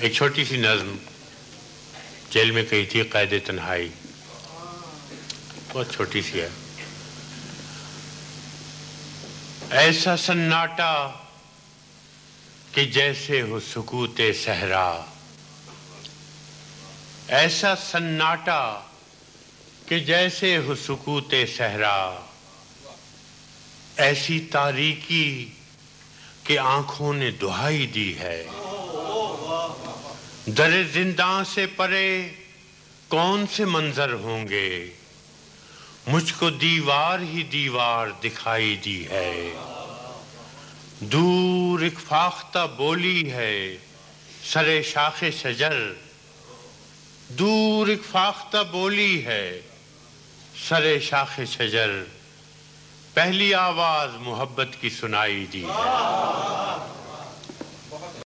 ایک چھوٹی سی نظم، جیل میں کہی تھی قید تنہائی۔ بہت چھوٹی سی ہے۔ ایسا سناٹا کہ جیسے ہو سکوت صحرا۔ ایسا سناٹا کہ جیسے ہو سکوت صحرا۔ ایسی تاریکی کہ آنکھوں نے دہائی دی ہے۔ در زندان سے پرے کون سے منظر ہوں گے؟ مجھ کو دیوار ہی دیوار دکھائی دی ہے۔ دور ایک فاختہ بولی ہے، سر شاخ شجر۔ دور ایک فاختہ بولی ہے، سر شاخ شجر۔ پہلی آواز محبت کی سنائی دی ہے۔